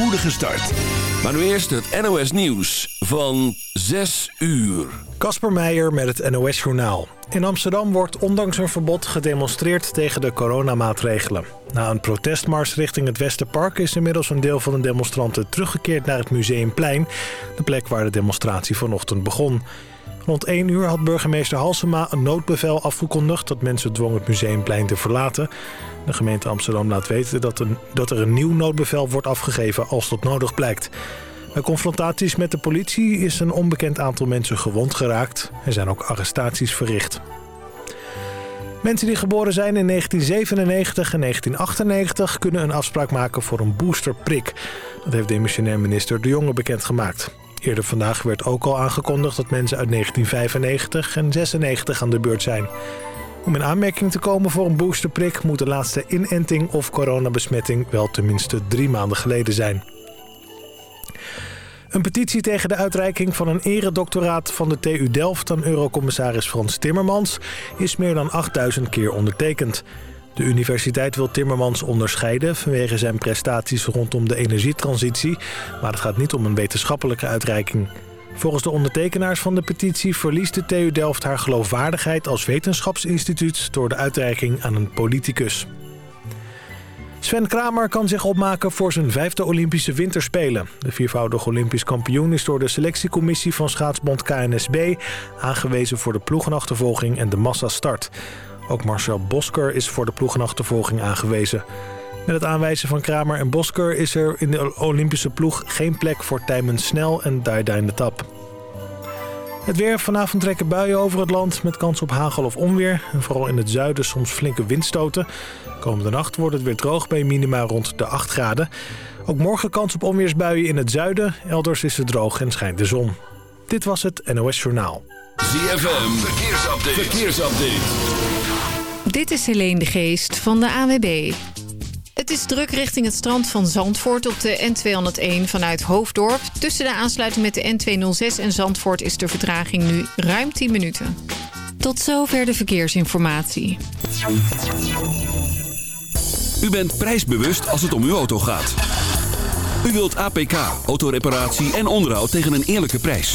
spoedige start. Maar nu eerst het NOS Nieuws van 6 uur. Kasper Meijer met het NOS Journaal. In Amsterdam wordt ondanks een verbod gedemonstreerd tegen de coronamaatregelen. Na een protestmars richting het Westerpark is inmiddels een deel van de demonstranten teruggekeerd naar het Museumplein. De plek waar de demonstratie vanochtend begon. Rond 1 uur had burgemeester Halsema een noodbevel afgekondigd... dat mensen dwong het Museumplein te verlaten. De gemeente Amsterdam laat weten dat, er een nieuw noodbevel wordt afgegeven als dat nodig blijkt. Bij confrontaties met de politie is een onbekend aantal mensen gewond geraakt. Er zijn ook arrestaties verricht. Mensen die geboren zijn in 1997 en 1998 kunnen een afspraak maken voor een boosterprik. Dat heeft demissionair minister De Jonge bekendgemaakt. Eerder vandaag werd ook al aangekondigd dat mensen uit 1995 en 96 aan de beurt zijn. Om in aanmerking te komen voor een boosterprik moet de laatste inenting of coronabesmetting wel tenminste drie maanden geleden zijn. Een petitie tegen de uitreiking van een eredoctoraat van de TU Delft aan eurocommissaris Frans Timmermans is meer dan 8000 keer ondertekend. De universiteit wil Timmermans onderscheiden vanwege zijn prestaties rondom de energietransitie, maar het gaat niet om een wetenschappelijke uitreiking. Volgens de ondertekenaars van de petitie verliest de TU Delft haar geloofwaardigheid als wetenschapsinstituut door de uitreiking aan een politicus. Sven Kramer kan zich opmaken voor zijn vijfde Olympische Winterspelen. De viervoudige Olympisch kampioen is door de selectiecommissie van schaatsbond KNSB... aangewezen voor de ploegenachtervolging en de massastart. Ook Marcel Bosker is voor de ploegenachtervolging aangewezen. Met het aanwijzen van Kramer en Bosker is er in de Olympische ploeg geen plek voor Tijmen Snel en Daida de Tap. Het weer. Vanavond trekken buien over het land met kans op hagel of onweer. En vooral in het zuiden soms flinke windstoten. Komende nacht wordt het weer droog bij minima rond de 8 graden. Ook morgen kans op onweersbuien in het zuiden. Elders is het droog en schijnt de zon. Dit was het NOS Journaal. ZFM. Verkeersupdate. Verkeersupdate. Dit is Helene de Geest van de AWB. Het is druk richting het strand van Zandvoort op de N201 vanuit Hoofddorp. Tussen de aansluiting met de N206 en Zandvoort is de vertraging nu ruim 10 minuten. Tot zover de verkeersinformatie. U bent prijsbewust als het om uw auto gaat. U wilt APK, autoreparatie en onderhoud tegen een eerlijke prijs.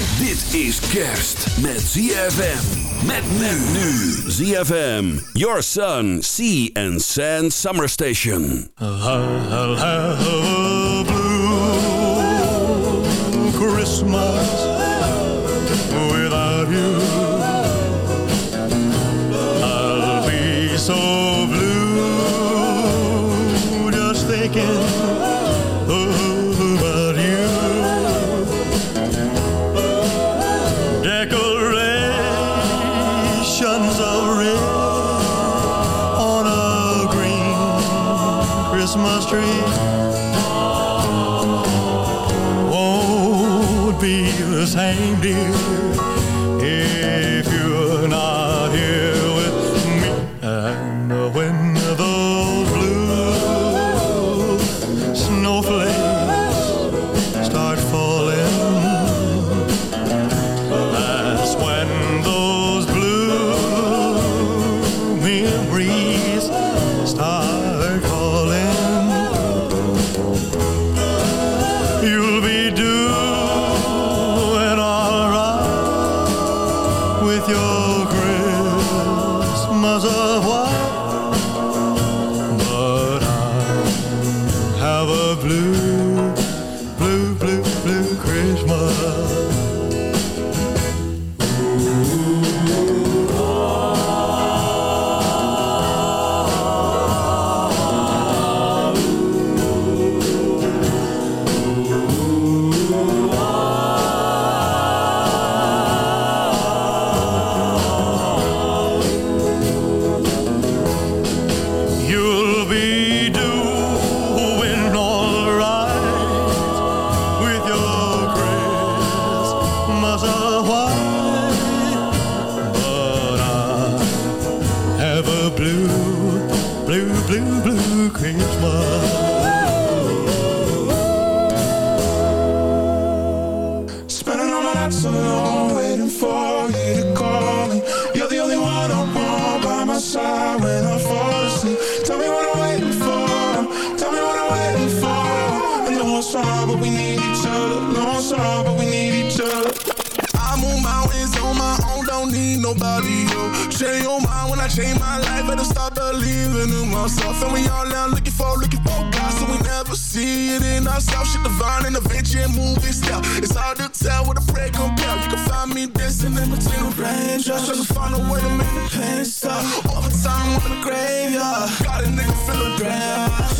Dit is kerst met ZFM. Met men nu. ZFM. Your Sun, Sea and Sand Summer Station. I'll have a blue Christmas Baby. Blue, blue, Christmas. Believing in myself. And we all now looking for, looking for God, so we never see it in ourselves. Shit divine and adventure and movie style. It's hard to tell what a prayer compare. You can find me dancing in between the raindrops, trying to find a way to make the pain stop. Overtime in the graveyard, got a nigga feeling grand.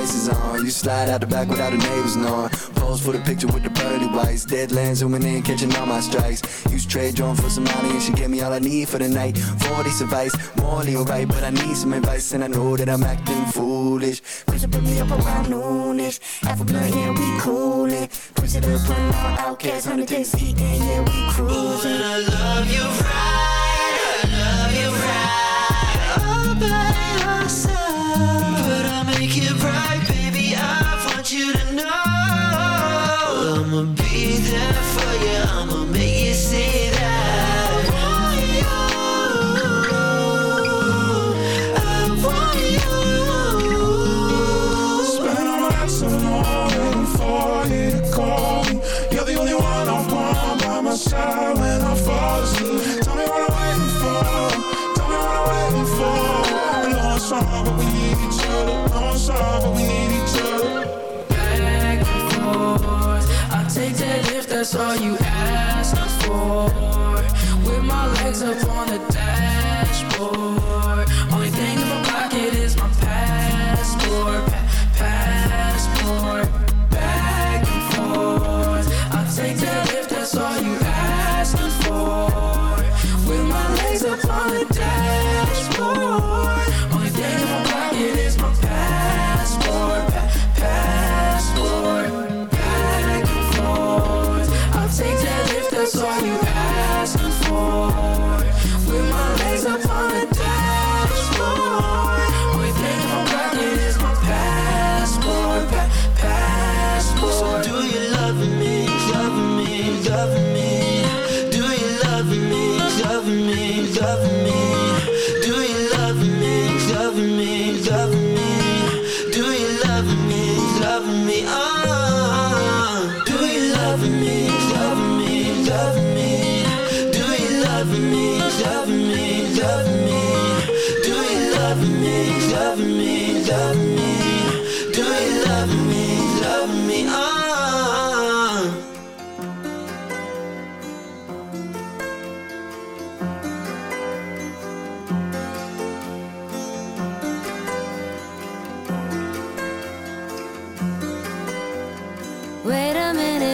braces on. You slide out the back without the neighbors knowing. Pose for the picture with the pearly whites. Deadlands zooming in, catching all my strikes. Use trade drone for some money and she gave me all I need for the night. 40 advice, morally alright, but I need some advice and I know that I'm acting foolish. Push it, put me up around noonish. Half a blunt, yeah, we coolin'. Push it up, run all outcasts, 100 days eating, yeah, we cruising. I love you right, I love you right. All by yourself, but I'll make it. I you to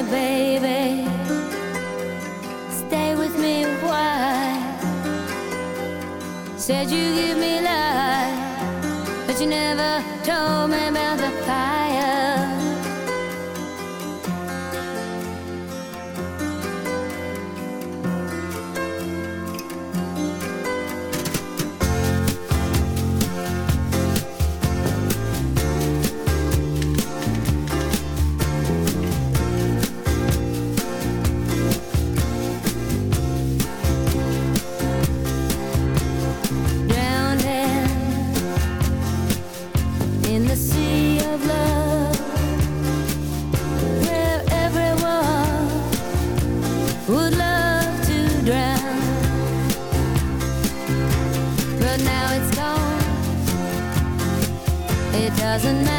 baby. Stay with me. Said you give me life, but you never told me about the fire. Doesn't matter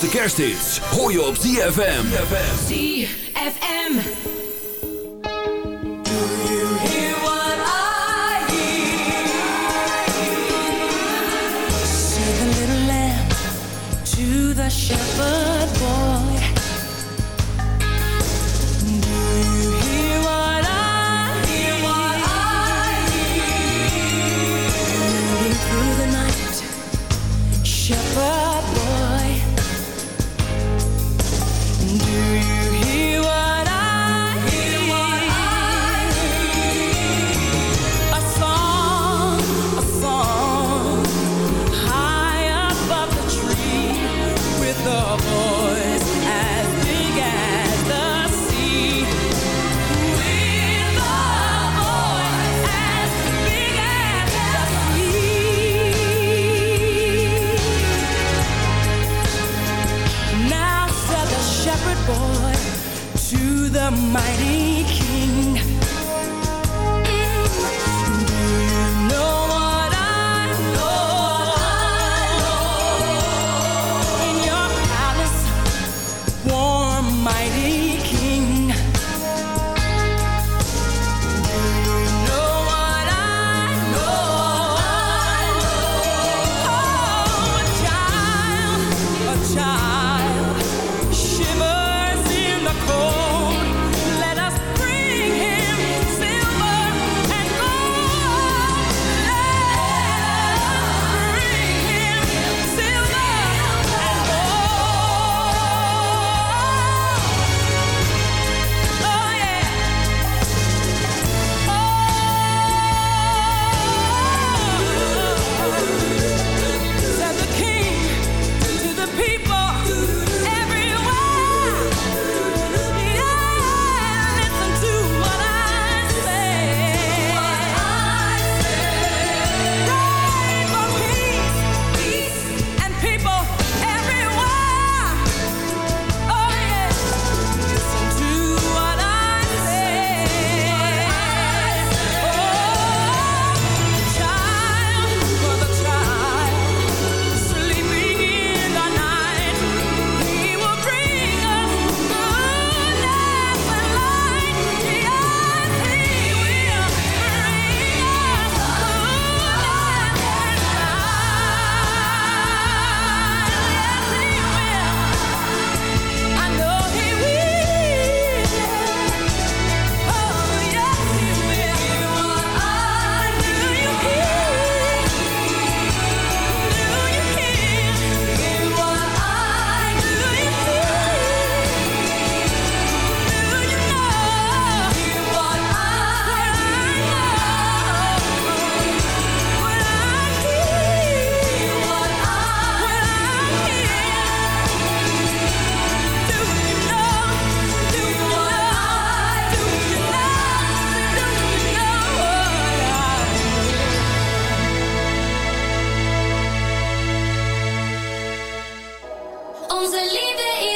De kerst hoor je op ZFM. onze liefde is.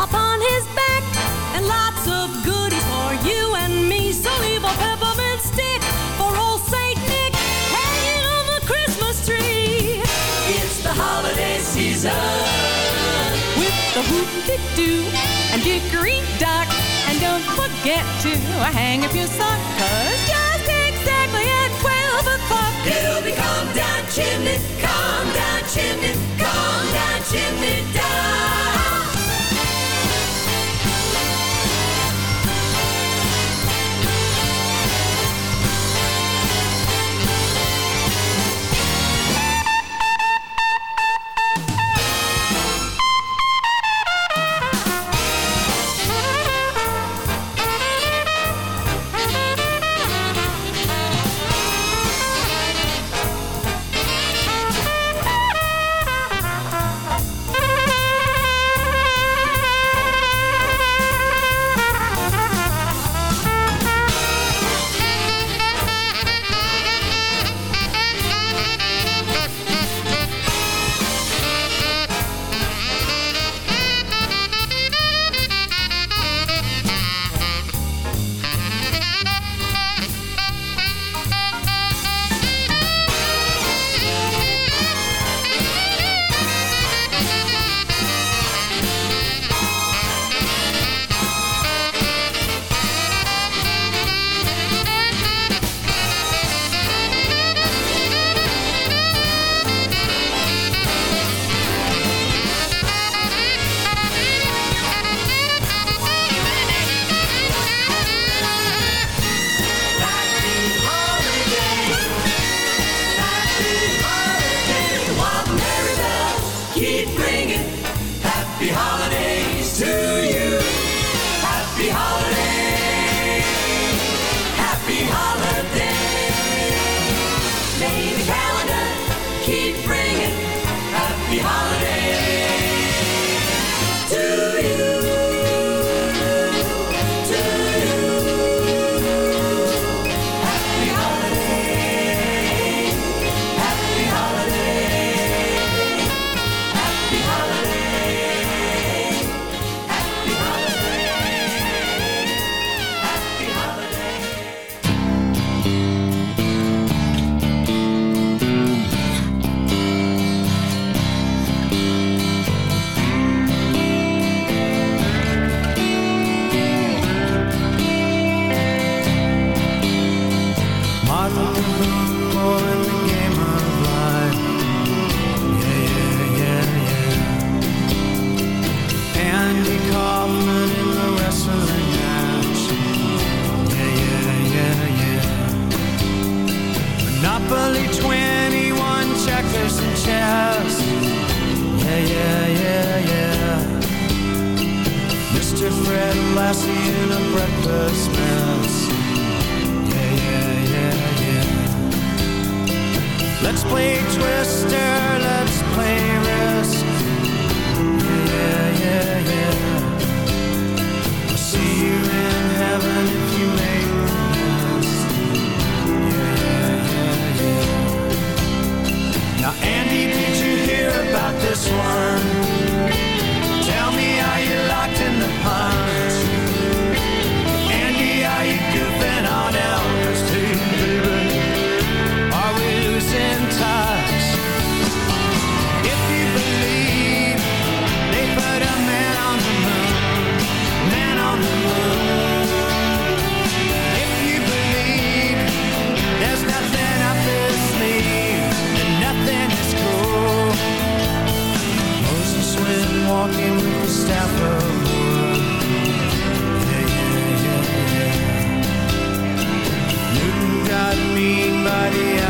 Upon his back and lots of goodies for you and me. So leave a peppermint stick for old Saint Nick hanging on the Christmas tree. It's the holiday season. With the whoop-de-doo and dickory-dock. And don't forget to hang up your sock, 'cause just exactly at 12 o'clock. He'll be come down chimney, come down chimney, come down chimney down. walking with the staff got me by the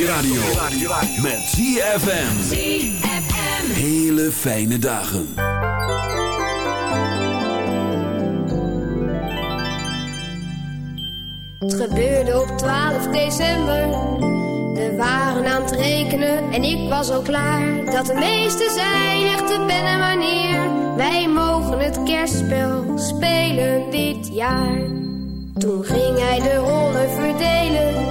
je radio. Met ZFM. Hele fijne dagen. Het gebeurde op 12 december. We waren aan het rekenen en ik was al klaar. Dat de meeste zijn de pen en wanneer. Wij mogen het kerstspel spelen dit jaar. Toen ging hij de rollen verdelen.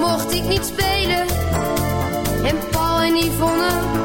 Mocht ik niet spelen. En Paul en Yvonne,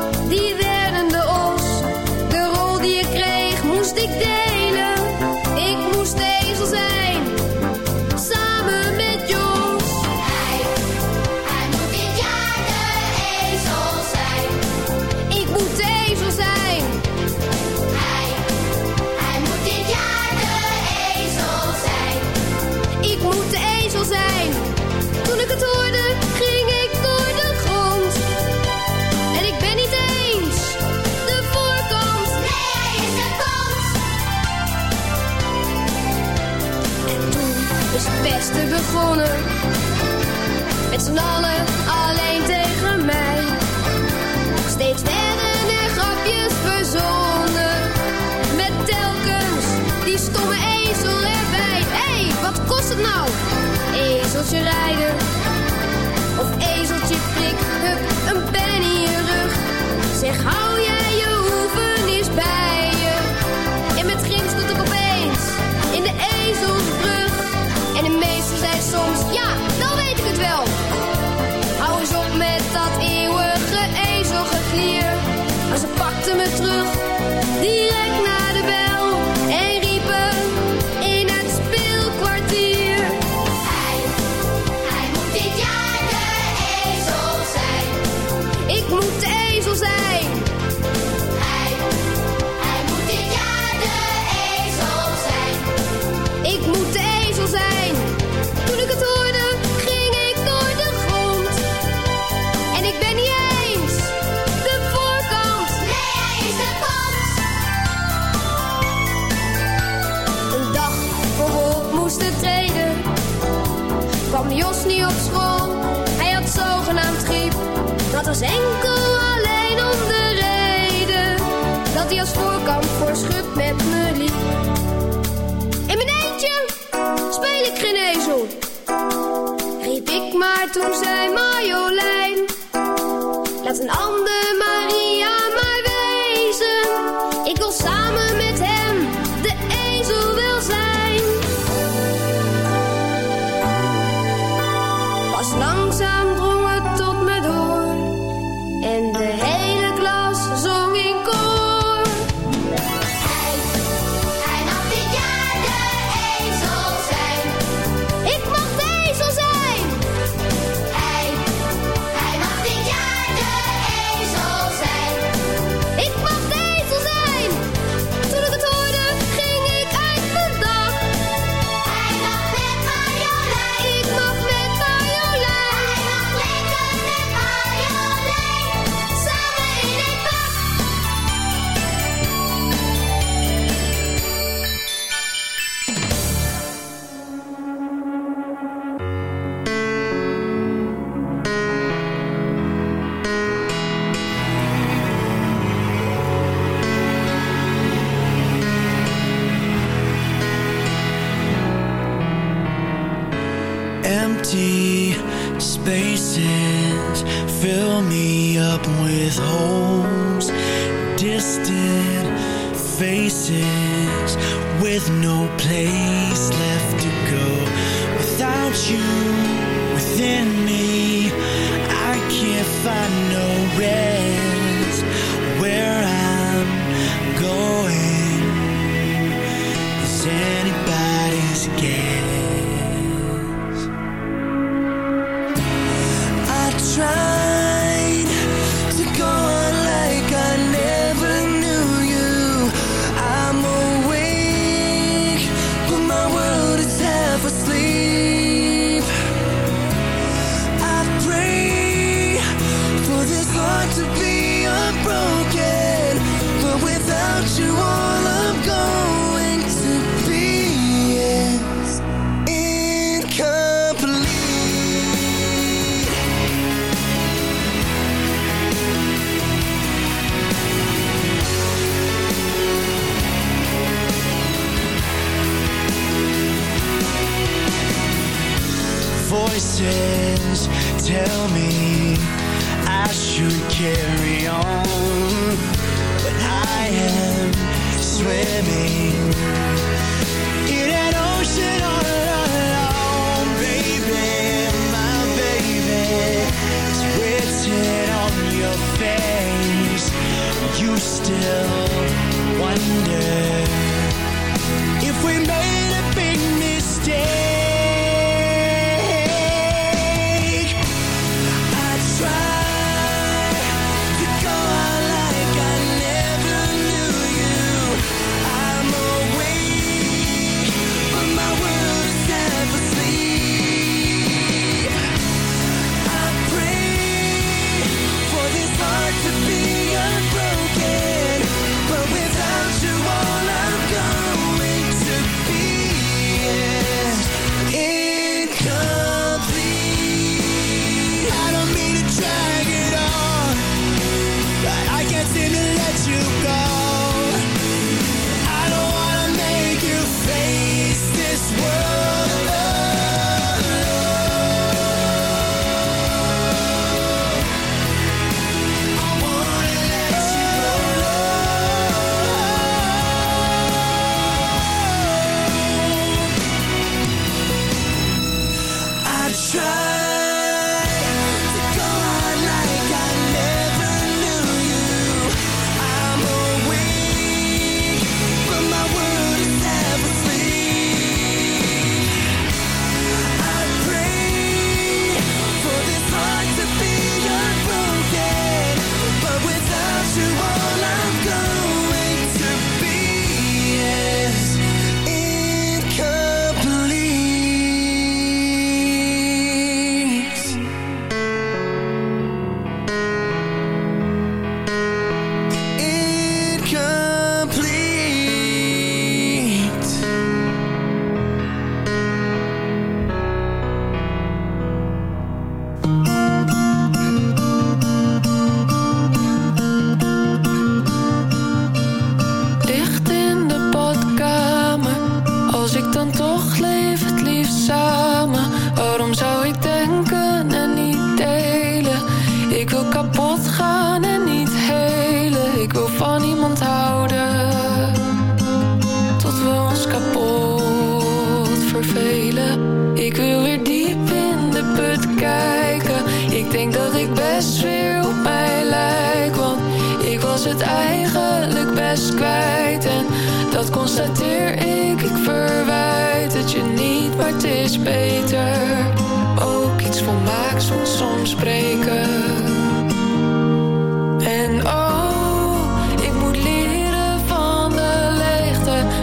toen zei Marjolein. Laat een ander try.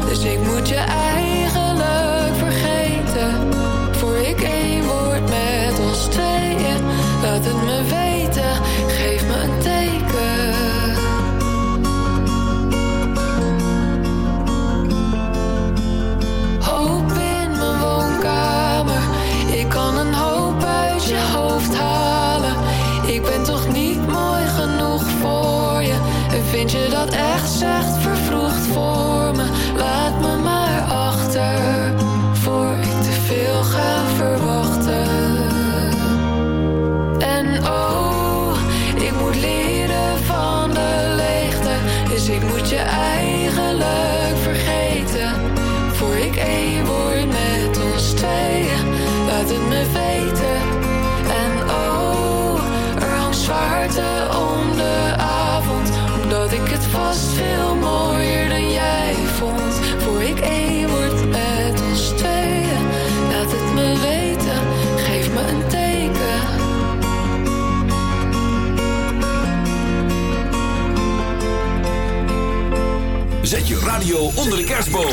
Dus ik moet je eigenlijk radio onder de kerstboom.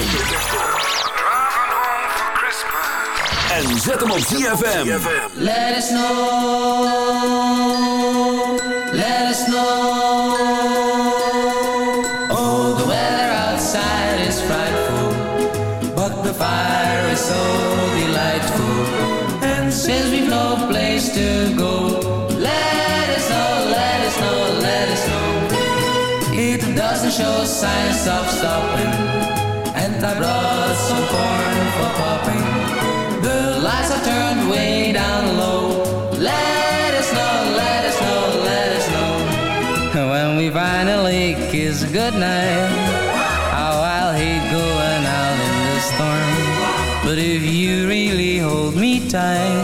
En zet hem op ZFM. Let us know. blood, some corn for popping. The lights are turned way down low. Let us know, let us know, let us know. When we finally kiss goodnight, how I'll hate going out in the storm. But if you really hold me tight.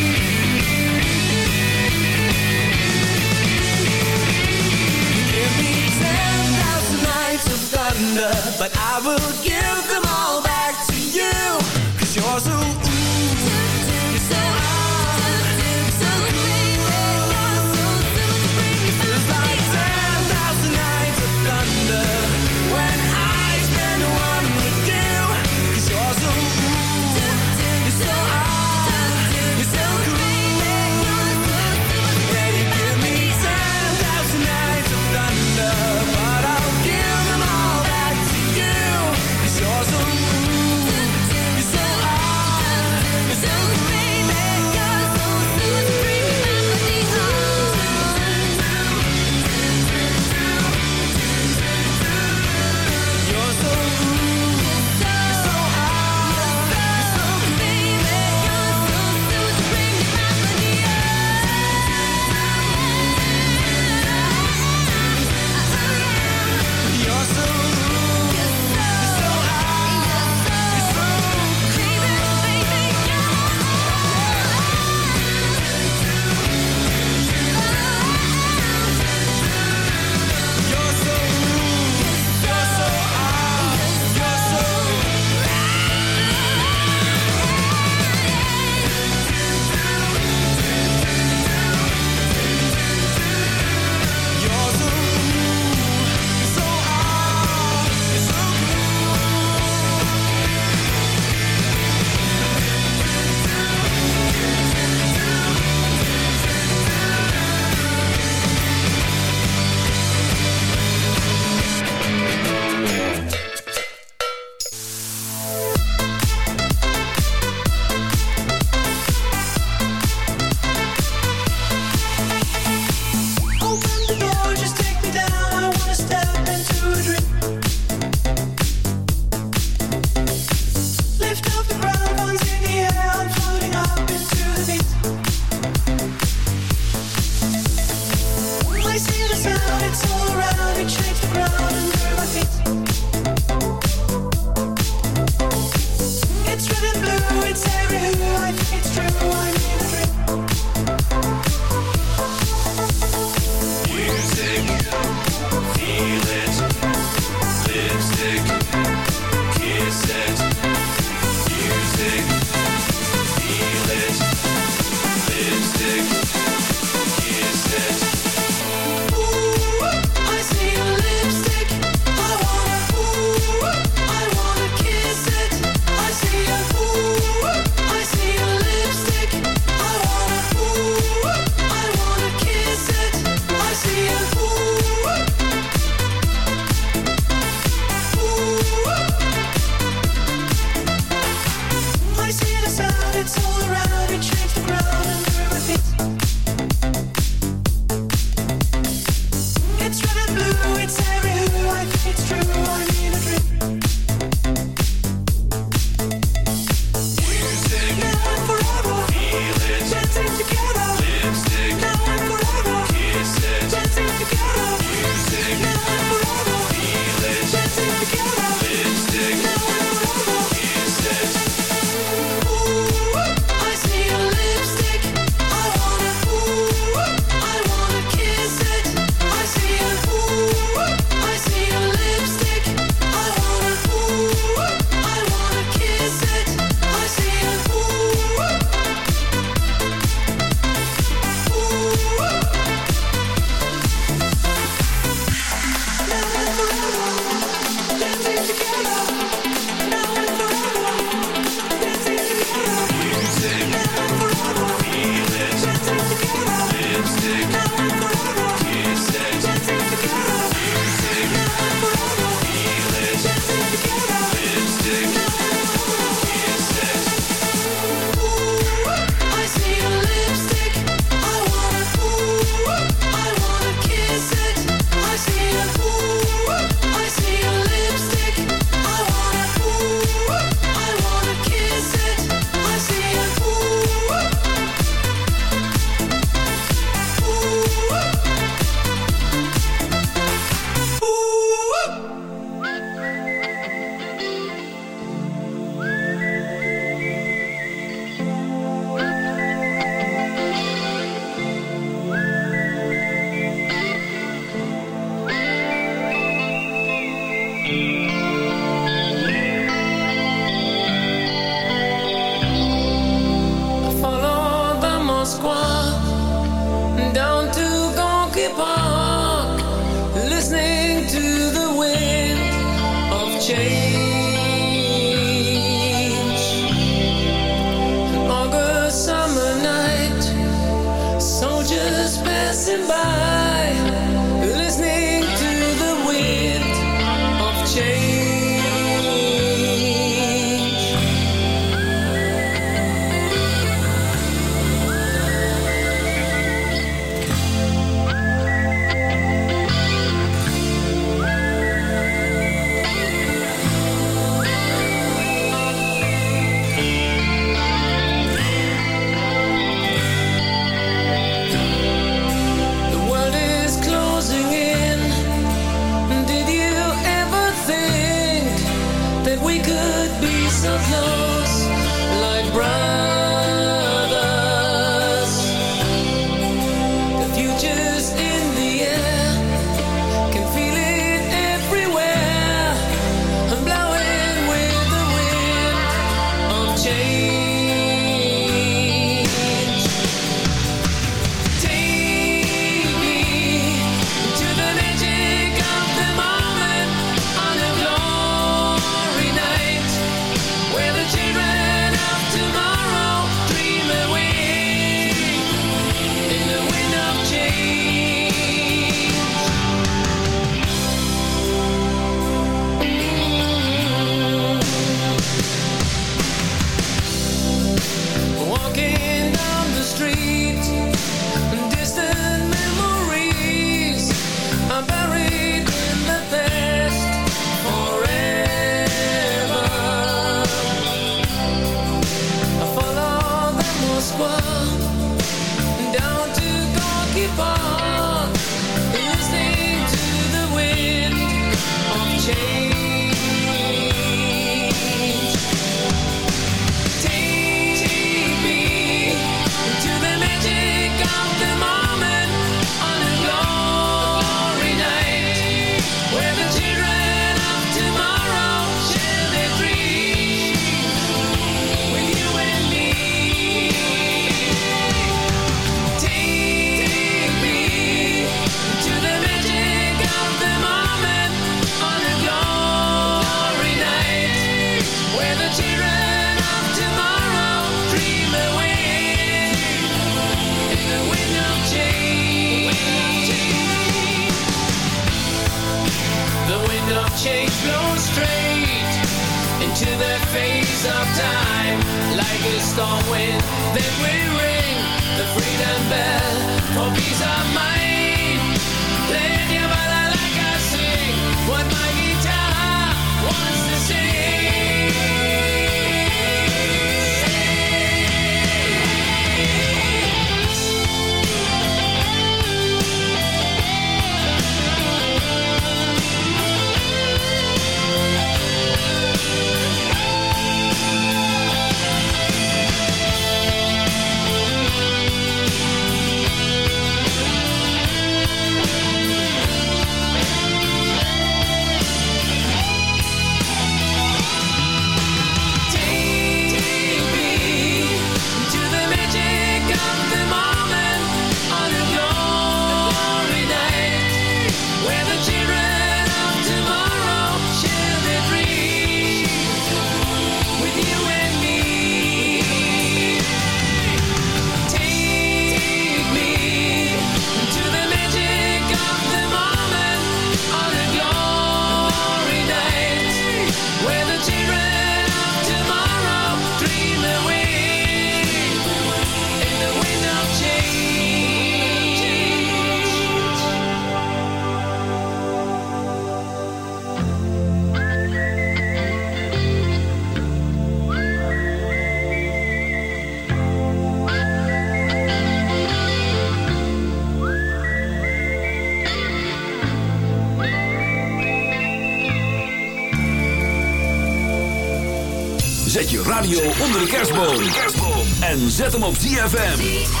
Zet hem op ZFM.